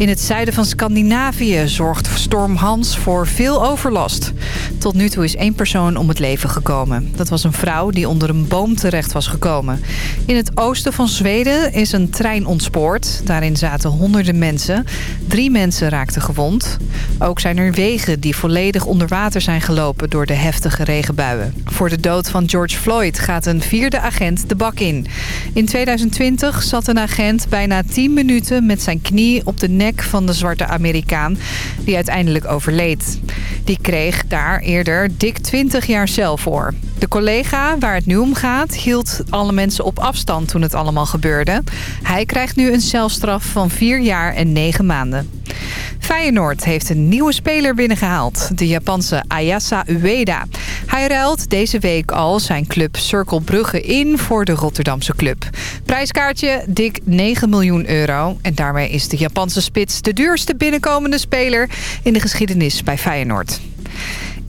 In het zuiden van Scandinavië zorgt storm Hans voor veel overlast. Tot nu toe is één persoon om het leven gekomen. Dat was een vrouw die onder een boom terecht was gekomen. In het oosten van Zweden is een trein ontspoord. Daarin zaten honderden mensen. Drie mensen raakten gewond. Ook zijn er wegen die volledig onder water zijn gelopen door de heftige regenbuien. Voor de dood van George Floyd gaat een vierde agent de bak in. In 2020 zat een agent bijna 10 minuten met zijn knie op de nek van de zwarte Amerikaan... die uiteindelijk overleed. Die kreeg daar eerder dik 20 jaar cel voor. De collega waar het nu om gaat hield alle mensen op afstand toen het allemaal gebeurde. Hij krijgt nu een celstraf van 4 jaar en 9 maanden. Feyenoord heeft een nieuwe speler binnengehaald. De Japanse Ayasa Ueda. Hij ruilt deze week al zijn club Circle Brugge in voor de Rotterdamse club. Prijskaartje dik 9 miljoen euro. En daarmee is de Japanse de duurste binnenkomende speler in de geschiedenis bij Feyenoord.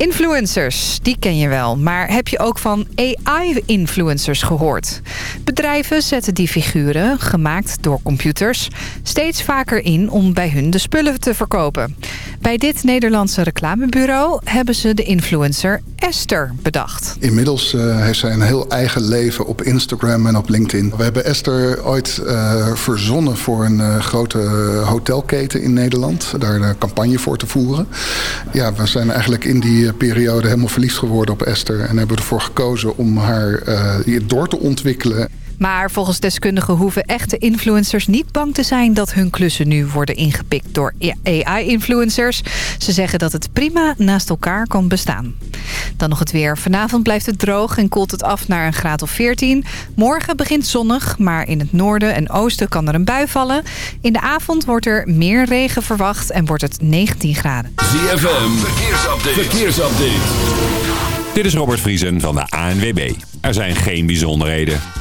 Influencers, die ken je wel. Maar heb je ook van AI-influencers gehoord? Bedrijven zetten die figuren, gemaakt door computers... steeds vaker in om bij hun de spullen te verkopen. Bij dit Nederlandse reclamebureau hebben ze de influencer Esther bedacht. Inmiddels uh, heeft zij een heel eigen leven op Instagram en op LinkedIn. We hebben Esther ooit uh, verzonnen voor een uh, grote hotelketen in Nederland. Daar een campagne voor te voeren. Ja, we zijn eigenlijk in die periode helemaal verliefd geworden op Esther. En hebben ervoor gekozen om haar door te ontwikkelen. Maar volgens deskundigen hoeven echte influencers niet bang te zijn... dat hun klussen nu worden ingepikt door AI-influencers. Ze zeggen dat het prima naast elkaar kan bestaan. Dan nog het weer. Vanavond blijft het droog en koelt het af naar een graad of 14. Morgen begint zonnig, maar in het noorden en oosten kan er een bui vallen. In de avond wordt er meer regen verwacht en wordt het 19 graden. ZFM, verkeersupdate. verkeersupdate. Dit is Robert Vriesen van de ANWB. Er zijn geen bijzonderheden.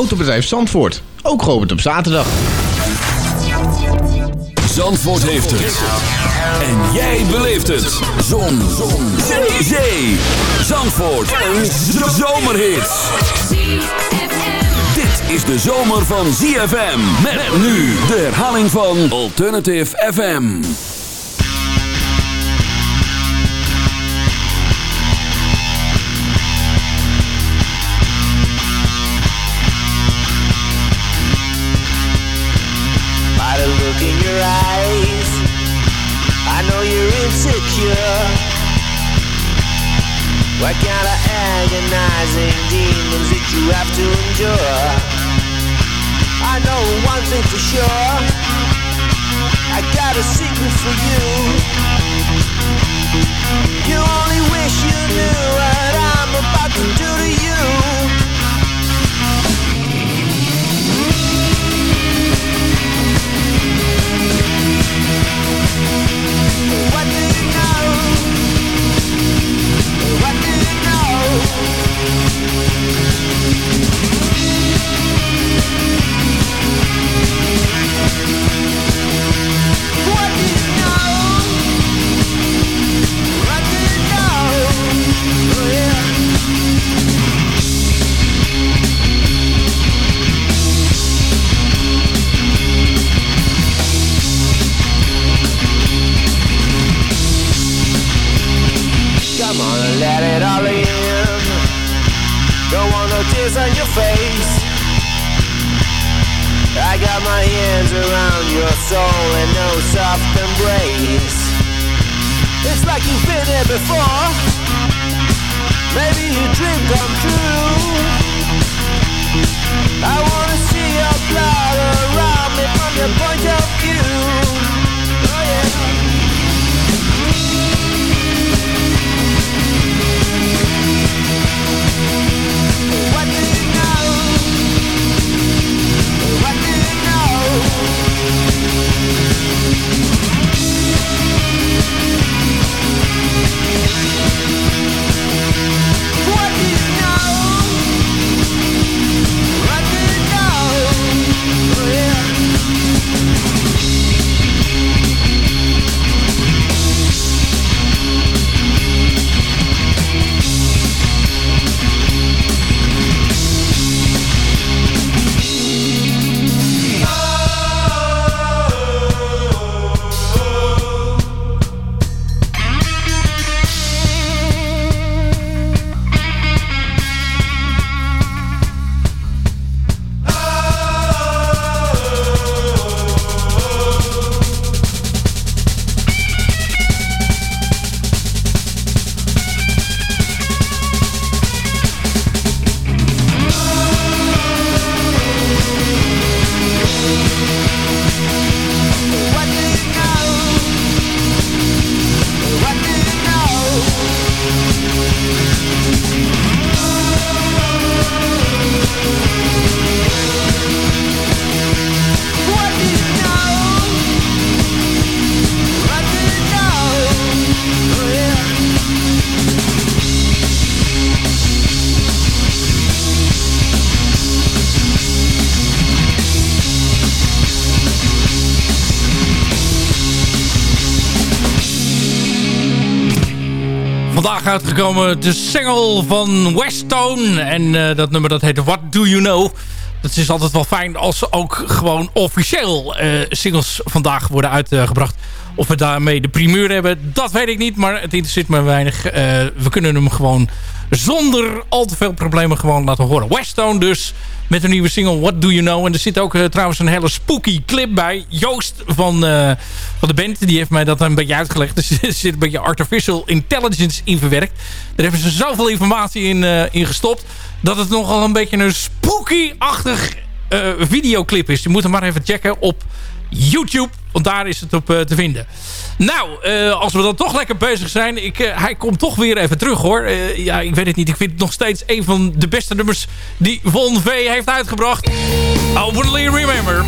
Autobedrijf Zandvoort. Ook geopend op zaterdag. Zandvoort heeft het. En jij beleeft het. Zon. Zon. Zee. Zee. Zandvoort. Een zomerhit. Dit is de zomer van ZFM. Met nu de herhaling van Alternative FM. Your eyes. I know you're insecure. What kind of agonizing demons did you have to endure? I know one thing for sure. I got a secret for you. You only wish you knew what I'm about to do to you. Uitgekomen de single van Westone. En uh, dat nummer dat heet What Do You Know. Het is altijd wel fijn als ook gewoon officieel uh, singles vandaag worden uitgebracht. Of we daarmee de primeur hebben, dat weet ik niet. Maar het interesseert me weinig. Uh, we kunnen hem gewoon zonder al te veel problemen gewoon laten horen. Westone dus met een nieuwe single What Do You Know. En er zit ook uh, trouwens een hele spooky clip bij. Joost van, uh, van de band, die heeft mij dat een beetje uitgelegd. Dus er zit een beetje artificial intelligence in verwerkt. Daar hebben ze zoveel informatie in, uh, in gestopt... dat het nogal een beetje een spooky-achtig videoclip is. Je moet hem maar even checken op YouTube. Want daar is het op te vinden. Nou, uh, als we dan toch lekker bezig zijn. Ik, uh, hij komt toch weer even terug hoor. Ja, ik weet het niet. Ik vind het nog steeds een van de beste nummers die Von V heeft uitgebracht. Openly Remember.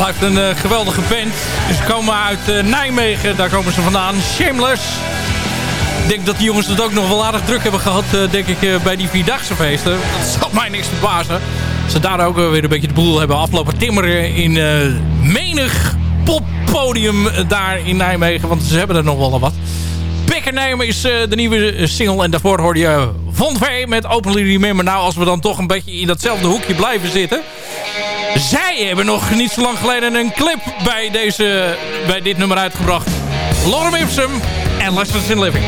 Blijft een geweldige band. Ze komen uit Nijmegen, daar komen ze vandaan. Shameless. Ik denk dat die jongens het ook nog wel aardig druk hebben gehad, denk ik, bij die Vierdaagse feesten. Dat zal mij niks verbazen. Ze daar ook weer een beetje de boel hebben afgelopen timmeren in menig poppodium daar in Nijmegen. Want ze hebben er nog wel wat. Name is de nieuwe single. En daarvoor hoorde je Von V met Openly Remember. Nou, als we dan toch een beetje in datzelfde hoekje blijven zitten. Zij hebben nog niet zo lang geleden een clip bij, deze, bij dit nummer uitgebracht. Lorem Ipsum en Lessons in Living.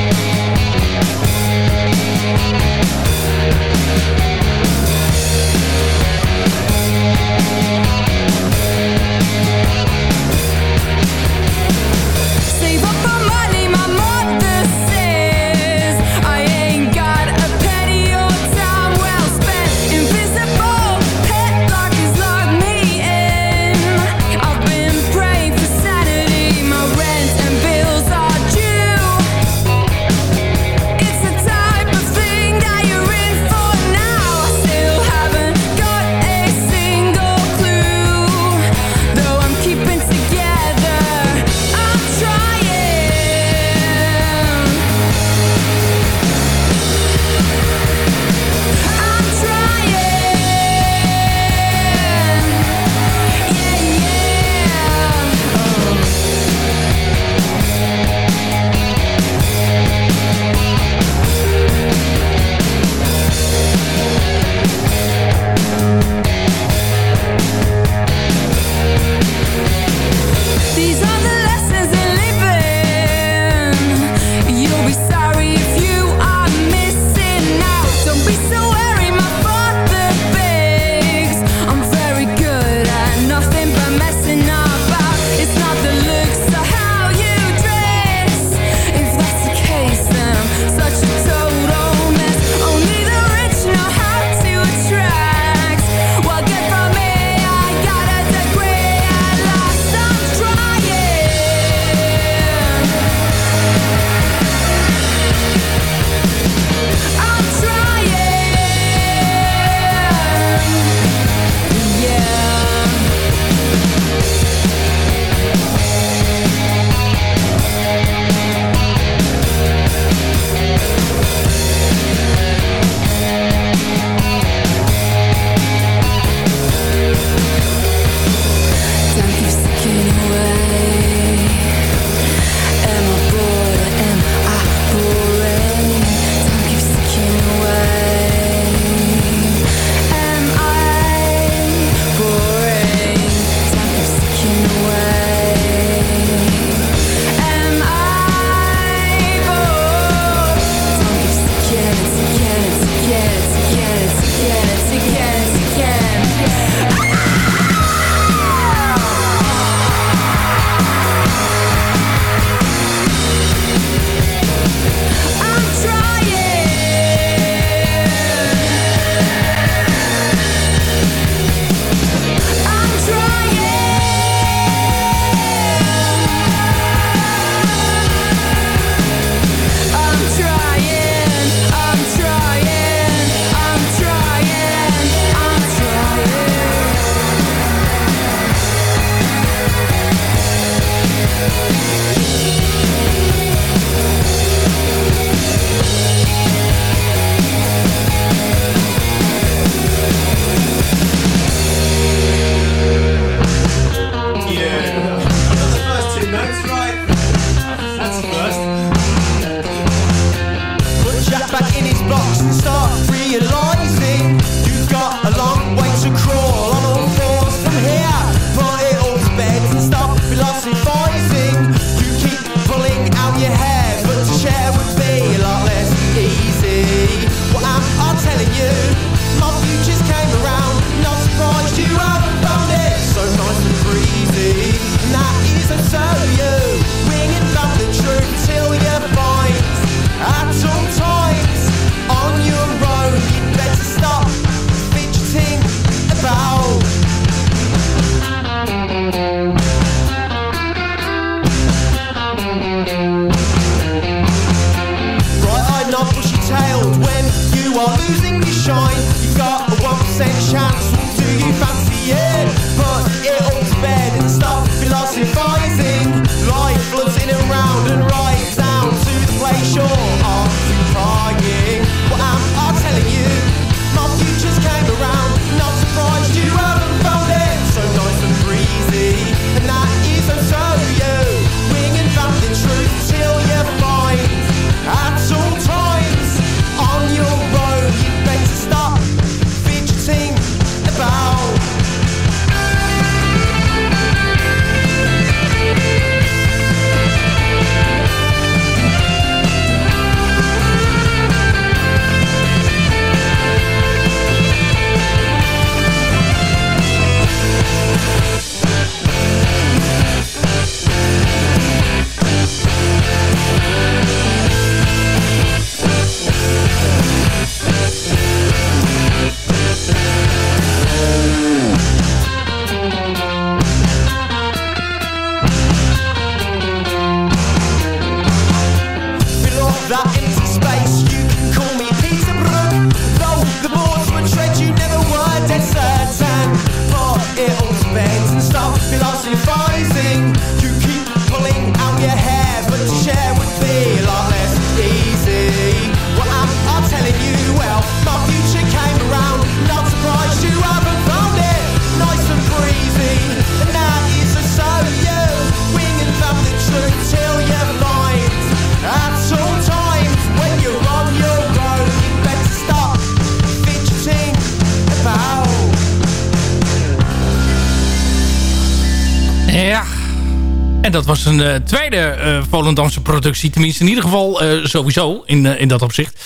Een uh, tweede uh, Volendamse productie. Tenminste in ieder geval uh, sowieso in, in dat opzicht.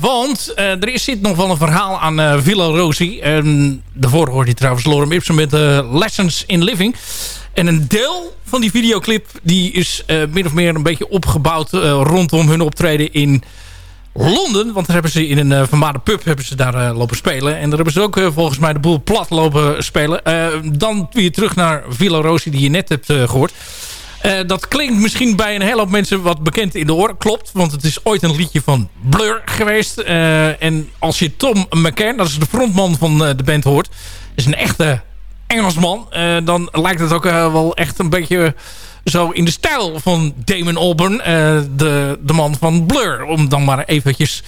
want er is, zit nog wel een verhaal aan Villa Rosie. daarvoor hoorde je trouwens Lorem Ipsum met Lessons in Living. En een deel van die videoclip die is min of meer een beetje opgebouwd rondom hun optreden in Londen. Want daar hebben ze in een vermaarde pub hebben ze daar lopen spelen. En daar hebben ze ook volgens mij de boel plat lopen spelen. dan weer terug naar Villa Rosi die je net hebt gehoord. Dat klinkt misschien bij een hele hoop mensen wat bekend in de oren. Klopt, want het is ooit een liedje van Blur geweest. en als je Tom McCann, dat is de frontman van de band, hoort... is een echte Engelsman. dan lijkt het ook wel echt een beetje zo in de stijl van Damon Albarn, de, de man van Blur. Om dan maar eventjes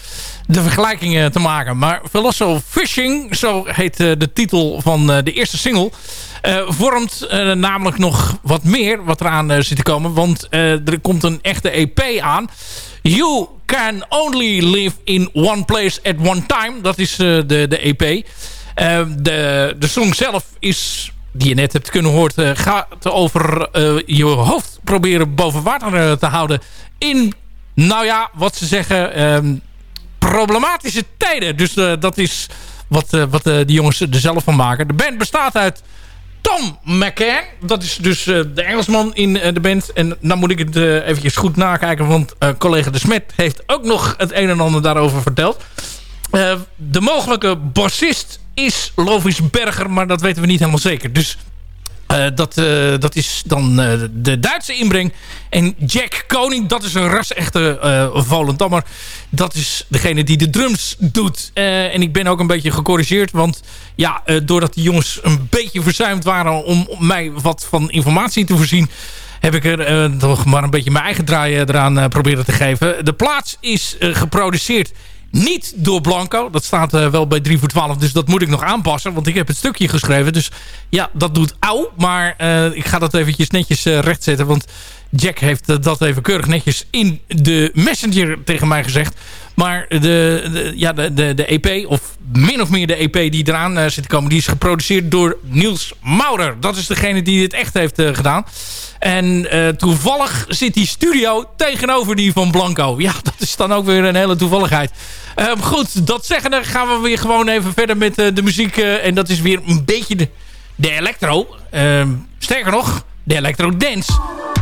de vergelijkingen te maken. Maar Veloso Fishing, zo heet uh, de titel van uh, de eerste single... vormt namelijk nog wat meer wat eraan zit te komen. Want er komt een echte EP aan. You Can Only Live in One Place at One Time. Dat is de, de EP. de, de song zelf is die je net hebt kunnen horen, gaat over je hoofd proberen boven water te houden in, nou ja, wat ze zeggen, um, problematische tijden. Dus dat is wat, wat die jongens er zelf van maken. De band bestaat uit Tom McCann. Dat is dus de Engelsman in de band. En dan moet ik het eventjes goed nakijken, want collega De Smet heeft ook nog het een en ander daarover verteld. de mogelijke bassist is Lovis Berger, maar dat weten we niet helemaal zeker. Dus uh, dat, uh, dat is dan uh, de Duitse inbreng. En Jack Koning, dat is een ras-echte Volendammer. Dat is degene die de drums doet. en ik ben ook een beetje gecorrigeerd. Want ja, doordat die jongens een beetje verzuimd waren... om mij wat van informatie te voorzien... heb ik er toch maar een beetje mijn eigen draai eraan proberen te geven. De plaats is geproduceerd niet door Blanco. Dat staat uh, wel bij 3 voor 12. Dus dat moet ik nog aanpassen. Want ik heb het stukje geschreven. Dus ja, dat doet au. Maar uh, ik ga dat eventjes netjes uh, rechtzetten. Want Jack heeft dat even keurig netjes in de messenger tegen mij gezegd. Maar de, de ja, de, de, de, EP, of min of meer de EP die eraan zit te komen... die is geproduceerd door Niels Maurer. Dat is degene die dit echt heeft gedaan. En toevallig zit die studio tegenover die van Blanco. Ja, dat is dan ook weer een hele toevalligheid. Um, goed, dat zeggen, dan gaan we weer gewoon even verder met uh, de muziek. Uh, en dat is weer een beetje de, electro. Um, sterker nog, de electro dance.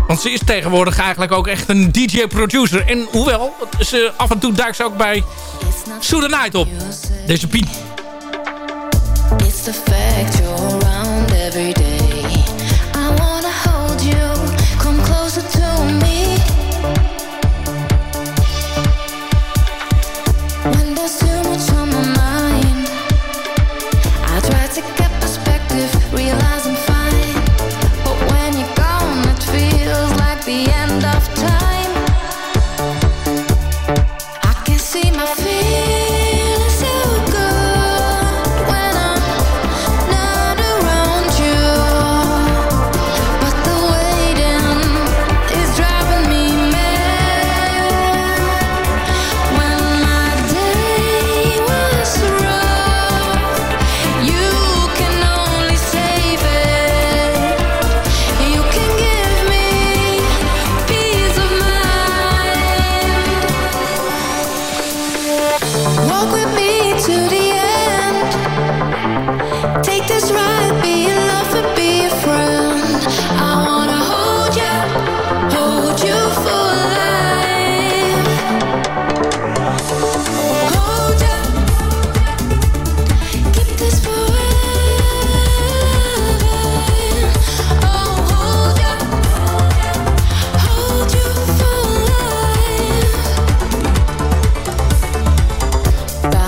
Want ze is tegenwoordig eigenlijk ook echt een DJ-producer. En hoewel, ze af en toe duikt ze ook bij Soothe Night op. Deze Piet. It's the fact around every day.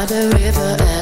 the river.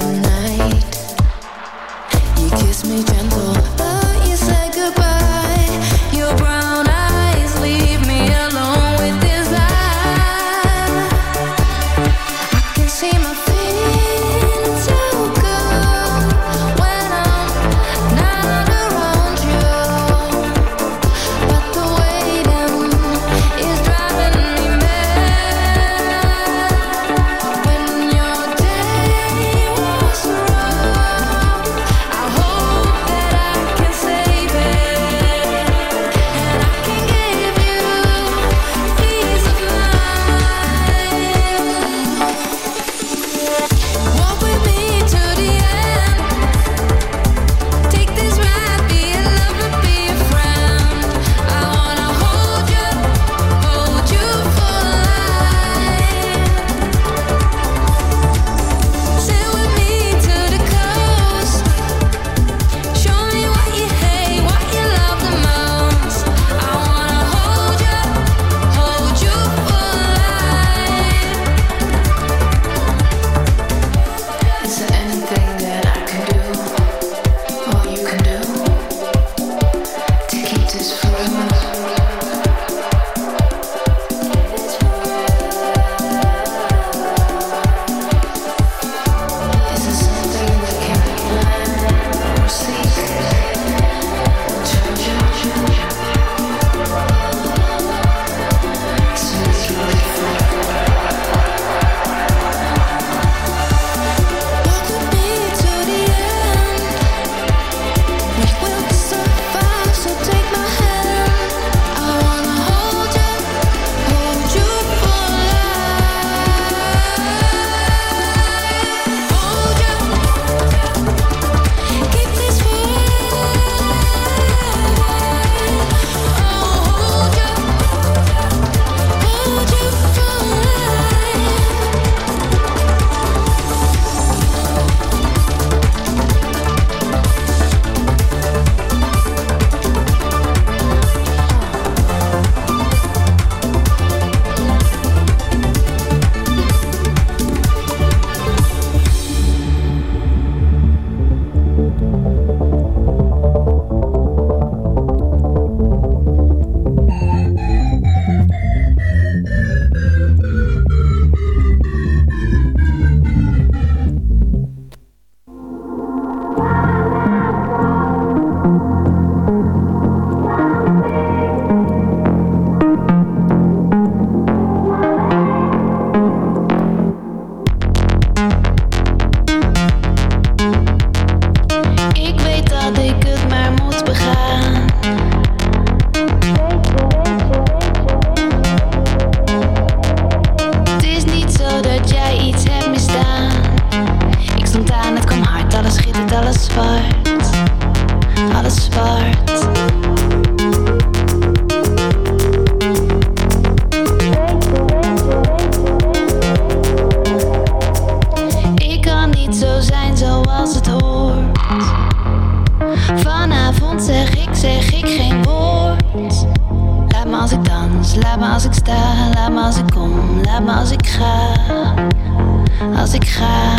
Als ik ga,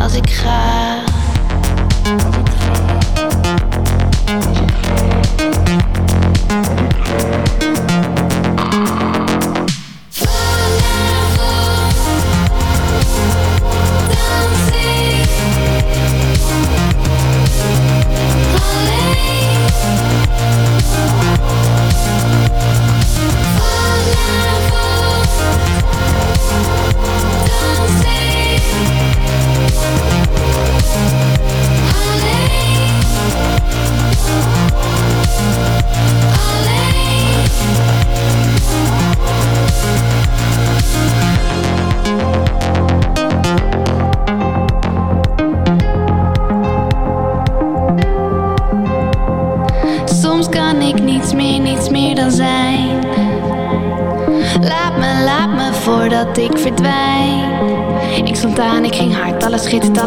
als ik ga.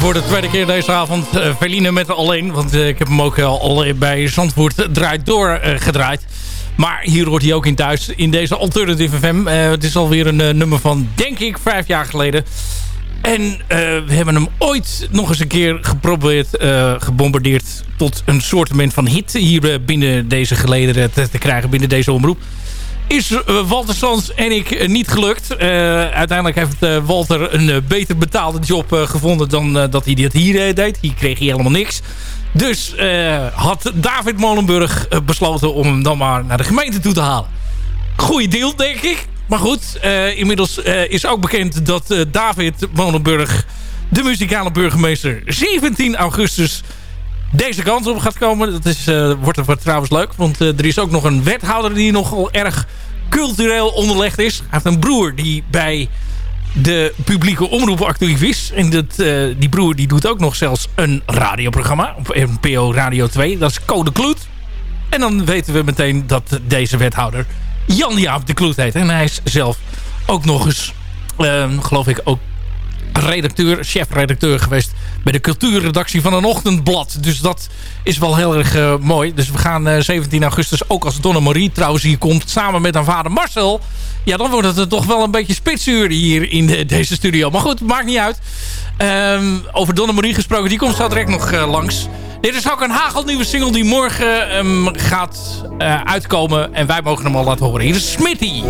Voor de tweede keer deze avond. Uh, Feline met alleen. Want uh, ik heb hem ook al bij Zandvoort draait door gedraaid. Maar hier hoort hij ook in thuis. In deze Alternative FM. het is alweer een nummer van, denk ik, vijf jaar geleden. En we hebben hem ooit nog eens een keer geprobeerd, gebombardeerd... tot een soort van hit hier binnen deze geleden te krijgen. Binnen deze omroep is uh, Walter Sans en ik uh, niet gelukt. Uh, uiteindelijk heeft Walter een beter betaalde job gevonden dan dat hij dit hier deed. Hier kreeg hij helemaal niks. Dus had David Molenburg besloten om hem dan maar naar de gemeente toe te halen. Goeie deal, denk ik. Maar goed, inmiddels is ook bekend dat David Molenburg, de muzikale burgemeester, 17 augustus deze kant op gaat komen. Dat is, uh, wordt, wordt trouwens leuk. Want uh, er is ook nog een wethouder die nogal erg cultureel onderlegd is. Hij heeft een broer die bij de publieke omroep actief is. En dat, uh, die broer die doet ook nog zelfs een radioprogramma. Op NPO Radio 2. Dat is Code Kloet. En dan weten we meteen dat deze wethouder Jan Jaap de Kloet heet. En hij is zelf ook nog eens, geloof ik, ook redacteur, chef-redacteur geweest bij de cultuurredactie van een ochtendblad. Dus dat is wel heel erg uh, mooi. Dus we gaan uh, 17 augustus ook als Donna Marie trouwens hier komt samen met haar vader Marcel. Ja, dan wordt het toch wel een beetje spitsuur hier in de, deze studio. Maar goed, maakt niet uit. Um, over Donna Marie gesproken, die komt zo direct nog uh, langs. Dit is ook een hagelnieuwe single die morgen um, gaat uitkomen. En wij mogen hem al laten horen. Hier is Smitty.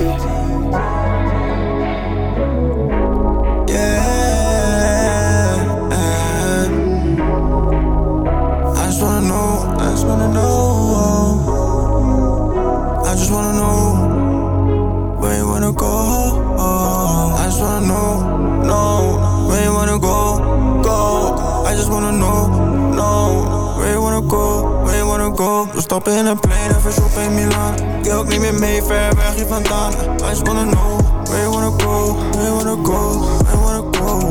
Go We stappen in een plane en in Milaan Ik ook niet meer mee, ver weg hier vandaan? I just wanna know Where you wanna go, where you wanna go? Where you wanna go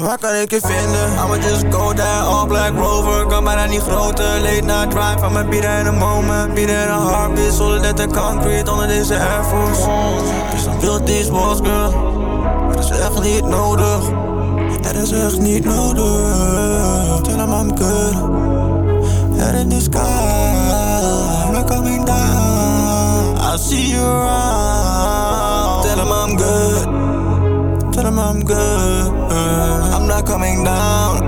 Waar kan ik je vinden? I'ma just go there, all black rover Kan bijna niet groter, late night drive Van mijn bieden in een moment, bieden in een heartbeat Solid en concrete onder deze Air Force Dus dan wil deze walls girl is echt niet nodig. Het is echt niet nodig. Tell him I'm good. Head in the sky. I'm not coming down. I see you around. Tell him I'm good. Tell him I'm good. I'm not coming down.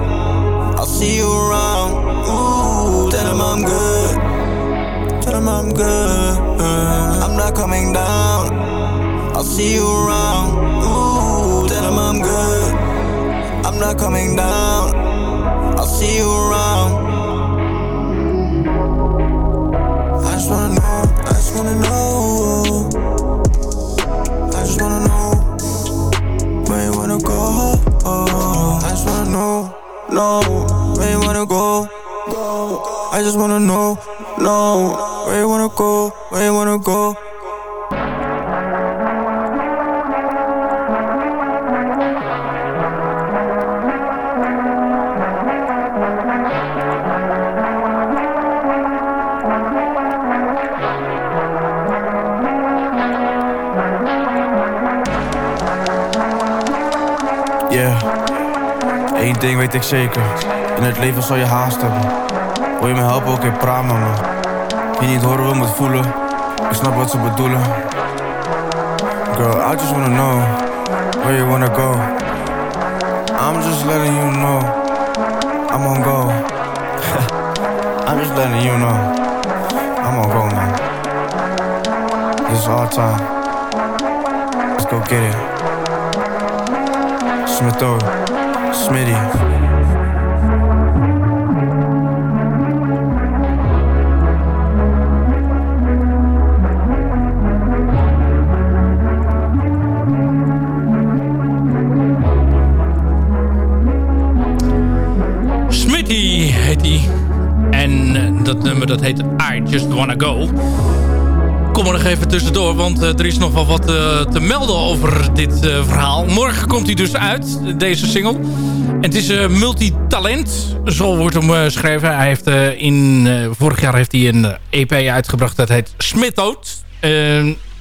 I'll see you around. Ooh, tell him I'm good. Tell him I'm good. I'm not coming down. I'll see you around. Ooh, tell him I'm good. I'm not coming down. I'll see you around. I just wanna know. I just wanna know. I just wanna know where you wanna go. Wanna know, know where you wanna go. Go. I just wanna know, know where you wanna go, where you wanna go. Weet ik zeker, in het leven zal je haast hebben. Wil je me helpen, oké, okay, praat met me. Je niet horen, wil me voelen. Ik snap wat ze bedoelen. Girl, I just wanna know where you wanna go. I'm just letting you know I'm on go. I'm just letting you know I'm on go, man. This is our time. Let's go get it. Smith. Smitty Just Wanna Go. kom er nog even tussendoor, want uh, er is nog wel wat uh, te melden over dit uh, verhaal. Morgen komt hij dus uit, deze single. En het is multitalent, zo wordt hem geschreven. Hij heeft in, vorig jaar heeft hij een EP uitgebracht, dat heet Smithode.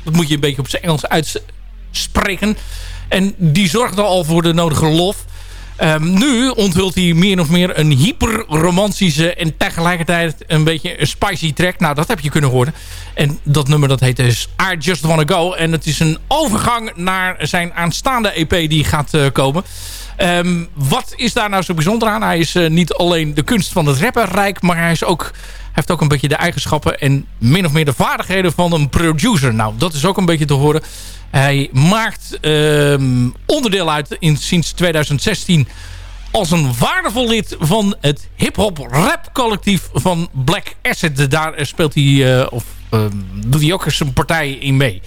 dat moet je een beetje op zijn Engels uitspreken. En die zorgde al voor de nodige lof. Um, nu onthult hij meer of meer een hyperromantische en tegelijkertijd een beetje een spicy track. Nou, dat heb je kunnen horen. En dat nummer dat heet dus I Just Wanna Go. En het is een overgang naar zijn aanstaande EP die gaat uh, komen. Um, wat is daar nou zo bijzonder aan? Hij is uh, niet alleen de kunst van het rappen rijk, maar hij is ook heeft ook een beetje de eigenschappen en min of meer de vaardigheden van een producer. Nou, dat is ook een beetje te horen. Hij maakt um, onderdeel uit in, sinds 2016 als een waardevol lid van het hip-hop rap collectief van Black Acid. Daar speelt hij, uh, of uh, doet hij ook eens een partij in mee.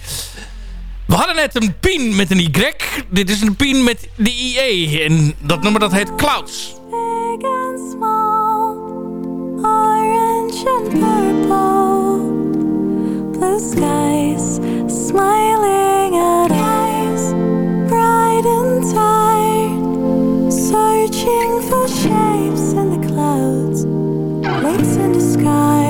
We hadden net een pin met een Y. Dit is een pin met de IE. En dat nummer dat heet Clouds. Big and small, orange and purple, blue skies, smiling at eyes, bright and tired, searching for shapes in the clouds, lakes in the sky,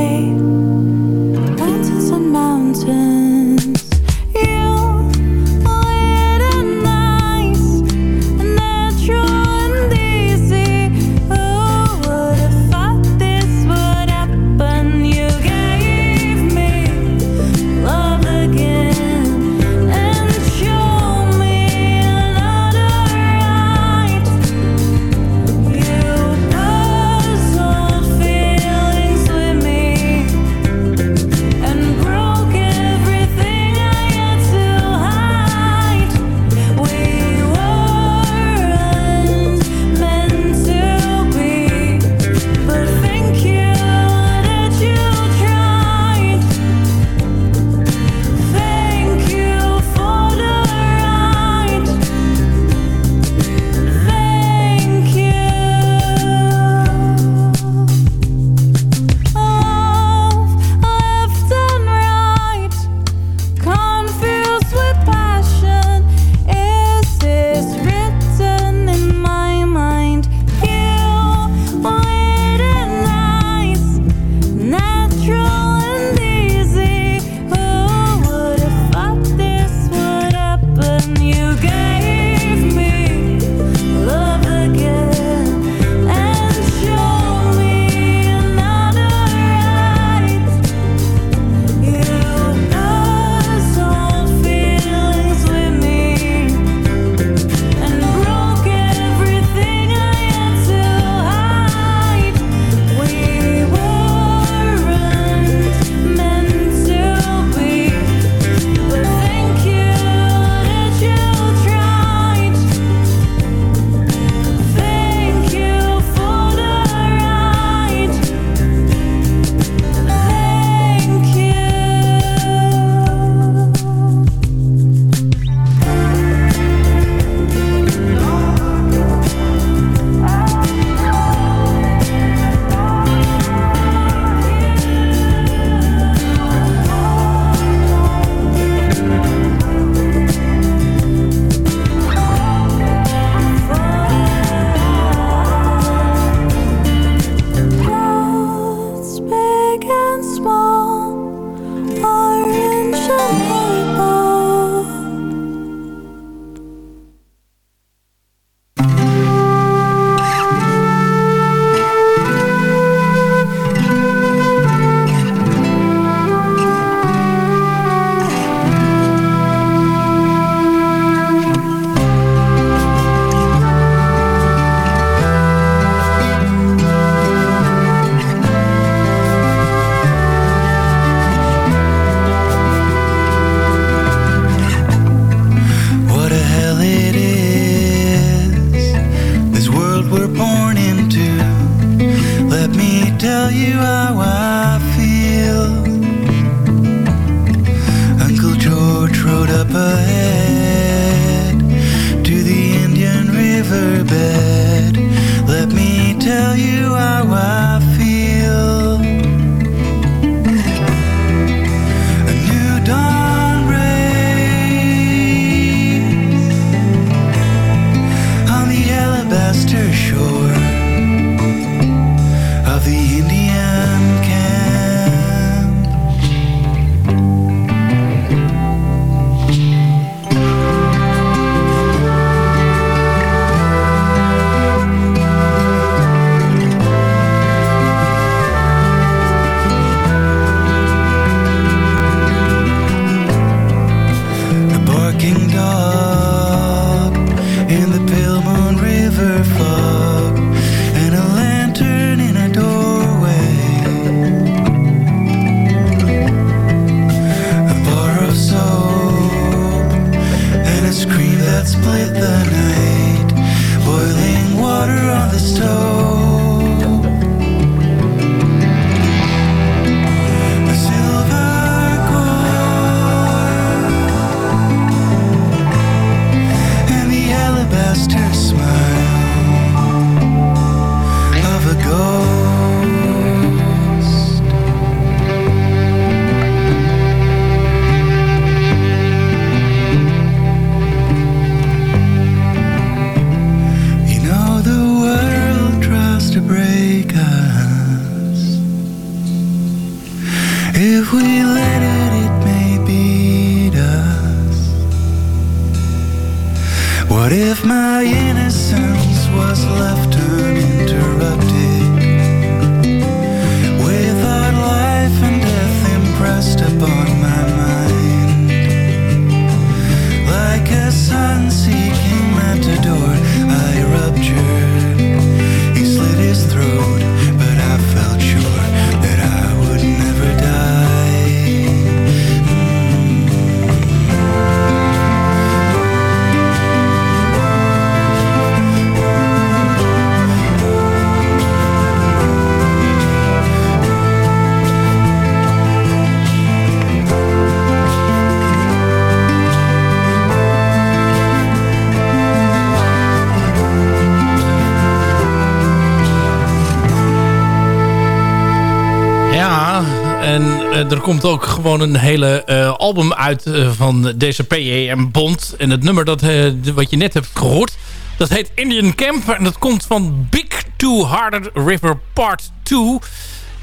er komt ook gewoon een hele eh, album uit eh, van deze PEM Bond. En het nummer dat, eh, wat je net hebt gehoord, dat heet Indian Camp. En dat komt van Big Two Hearted River Part 2.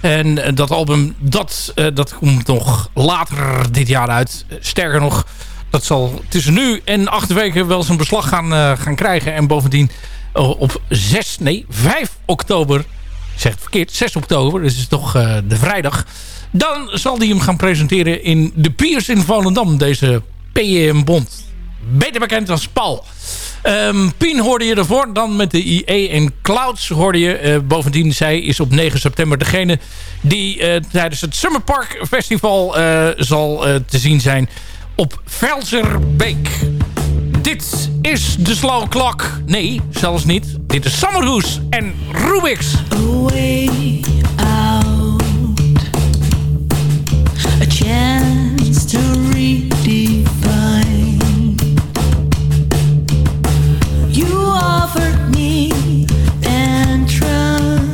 En eh, dat album, dat, eh, dat komt nog later dit jaar uit. Eh, Sterker nog, dat zal tussen nu en acht weken wel zijn beslag gaan, eh, gaan krijgen. En bovendien eh, op 6, nee, 5 oktober ik zeg het verkeerd, 6 oktober, dus is toch eh, de vrijdag. Dan zal hij hem gaan presenteren in de Piers in Volendam, deze PM Bond. Beter bekend als Paul. Ehm, Pien hoorde je ervoor, dan met de IE en Clouds hoorde je. Eh, bovendien, zij is op 9 september degene die eh, tijdens het Summer Park Festival eh, zal te zien zijn op Velserbeek. Dit is de slow. Nee, zelfs niet. Dit is Summerhoes en Rubix. way out, to redefine. You offered me entrance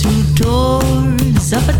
to doors of a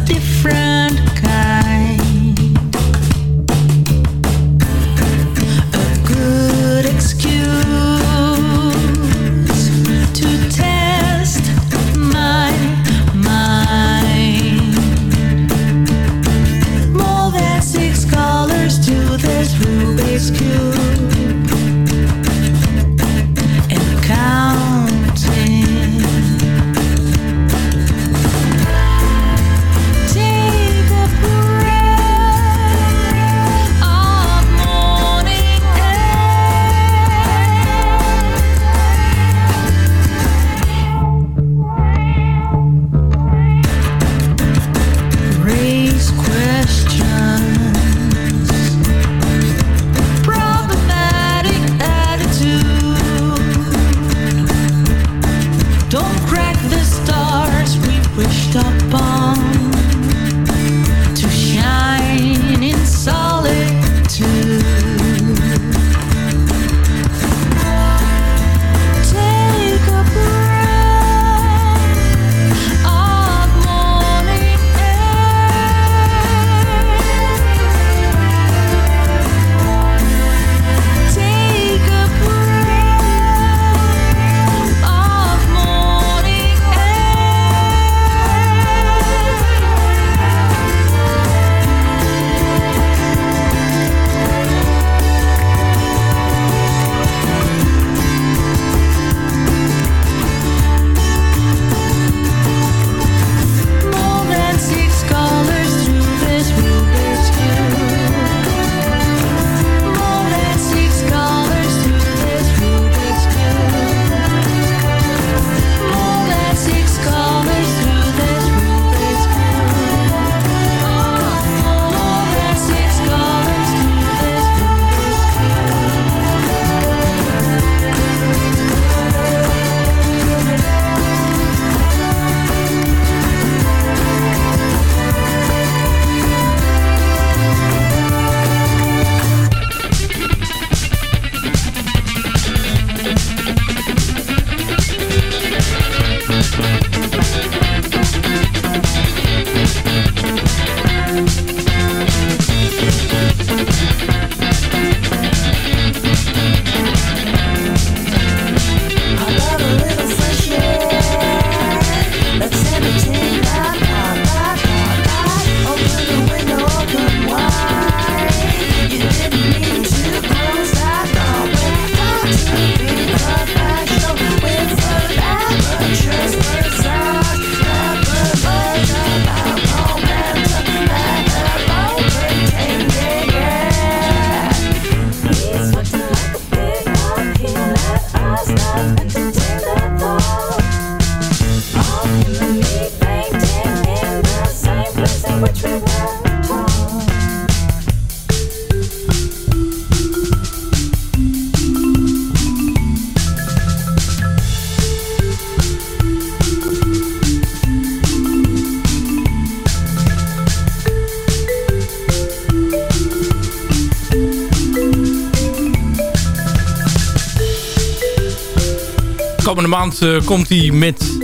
maand eh, komt hij met...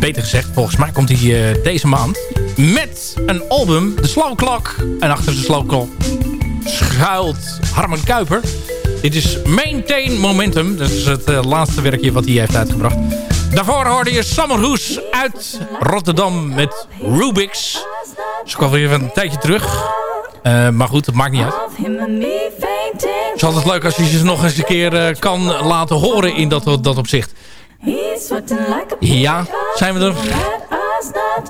Beter gezegd, volgens mij komt hij eh, deze maand... met een album, De Slow Clock. En achter de Slow schuilt Harman Kuiper. Dit is Maintain Momentum. Dat is het eh, laatste werkje wat hij heeft uitgebracht. Daarvoor hoorde je Summer Hoes uit Rotterdam met Rubix. Dat is ook alweer een tijdje terug. Maar goed, dat maakt niet uit. Het is altijd leuk als je ze nog eens een keer eh, kan laten horen in dat, dat opzicht. Ja, zijn we er?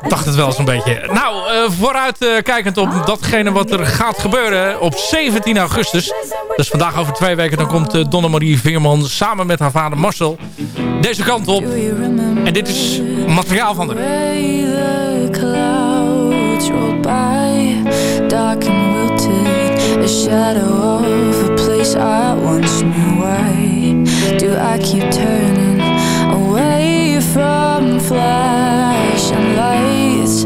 Dacht het wel zo'n beetje. Nou, uh, vooruit uh, kijkend op datgene wat er gaat gebeuren op 17 augustus. Dus vandaag over twee weken dan komt uh, Donna Marie Veerman samen met haar vader Marcel deze kant op. En dit is materiaal van haar. A shadow of a place I once knew. Why do I keep turning away from flash and lights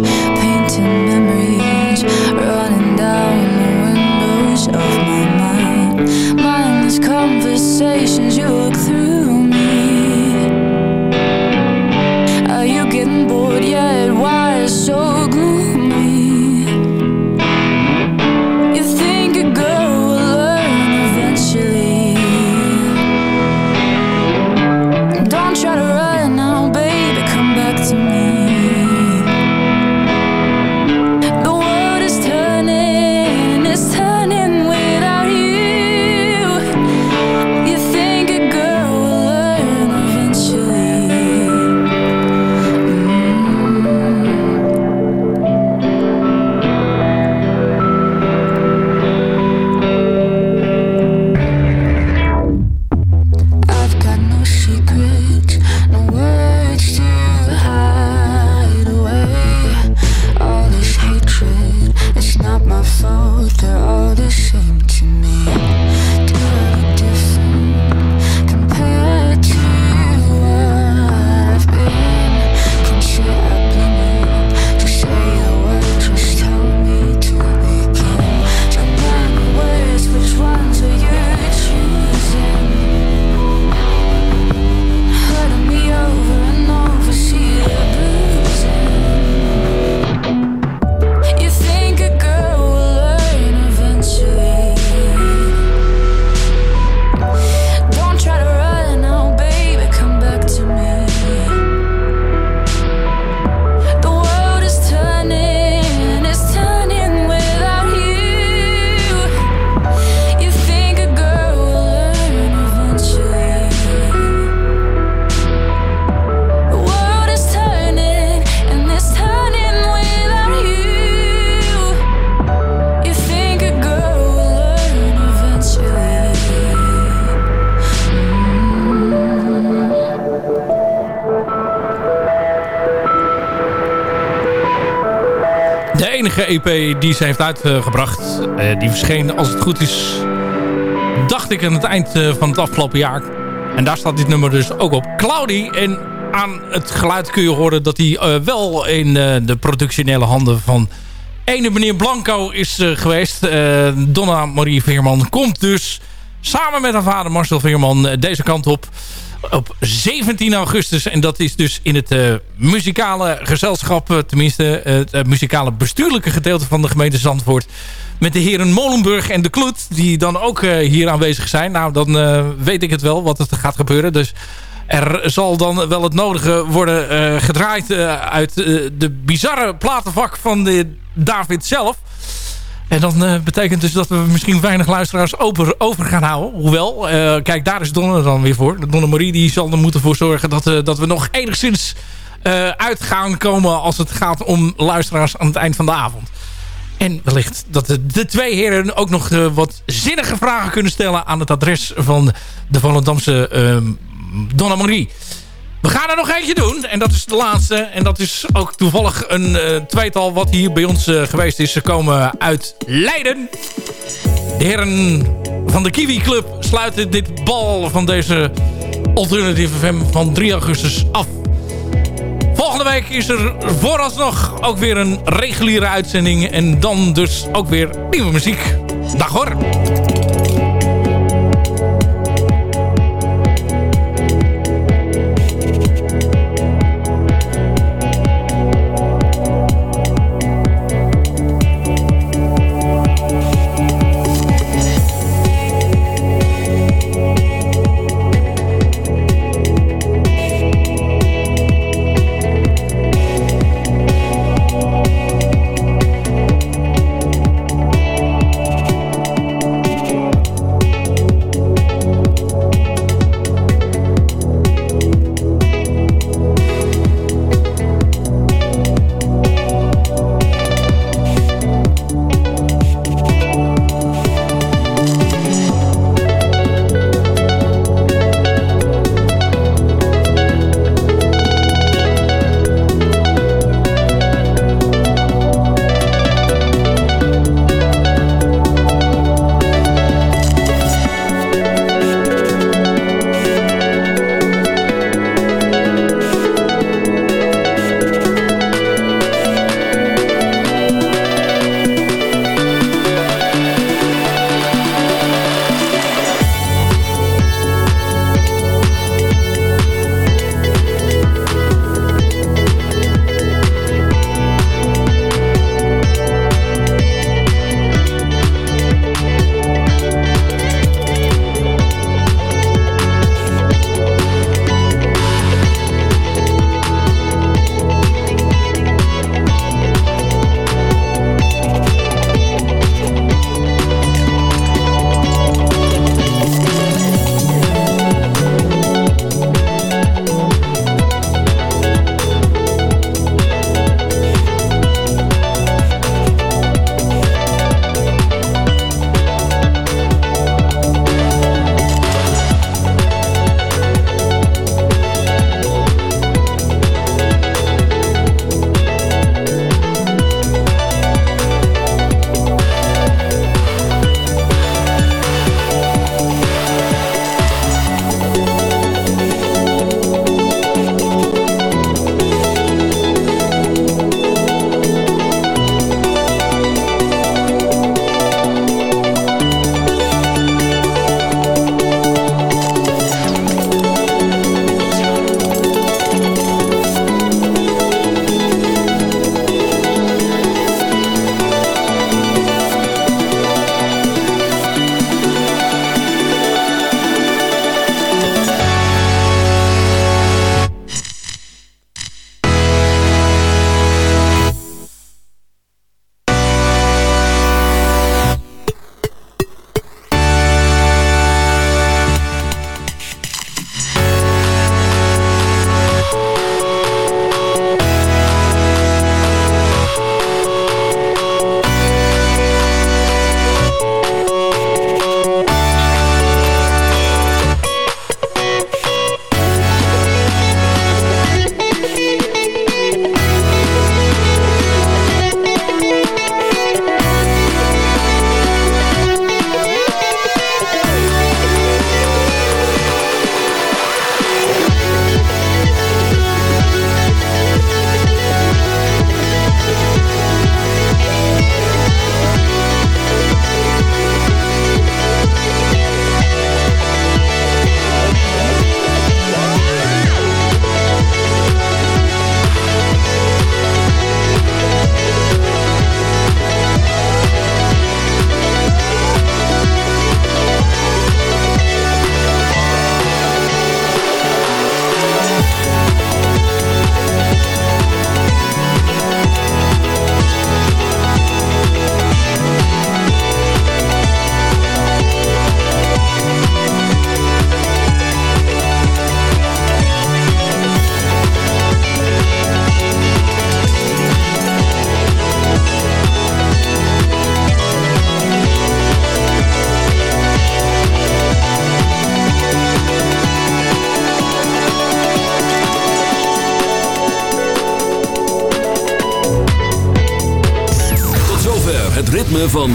EP die ze heeft uitgebracht, eh, die verscheen als het goed is, dacht ik aan het eind eh, van het afgelopen jaar. En daar staat dit nummer dus ook op. Cloudy. En aan het geluid kun je horen dat hij eh, wel in de productionele handen van ene meneer Blanco is geweest. Donna Marie Veerman komt dus samen met haar vader Marcel Veerman deze kant op. Op 17 augustus. En dat is dus in het eh, muzikale gezelschap. eh, tenminste, eh, het muzikale bestuurlijke gedeelte van de gemeente Zandvoort. Met de heren Molenburg en de Kloet. Die dan ook hier aanwezig zijn. Nou, dan weet ik het wel wat er gaat gebeuren. Dus er zal dan wel het nodige worden gedraaid uit de bizarre platenvak van de David zelf. En dan eh, betekent dus dat we misschien weinig luisteraars over, over gaan houden. Hoewel, eh, kijk, daar is Donne dan weer voor. Donne Marie die zal er moeten voor zorgen dat, eh, dat we nog enigszins uit gaan komen... als het gaat om luisteraars aan het eind van de avond. En wellicht dat de, de twee heren ook nog wat zinnige vragen kunnen stellen... aan het adres van de Volendamse ehm Donna Marie. We gaan er nog eentje doen. En dat is de laatste. En dat is ook toevallig een eh, tweetal wat hier bij ons eh, geweest is. Ze komen uit Leiden. De heren van de Kiwi Club sluiten dit bal van deze Alternative FM van 3 augustus af. Volgende week is er vooralsnog ook weer een reguliere uitzending. En dan dus ook weer nieuwe muziek. Dag hoor.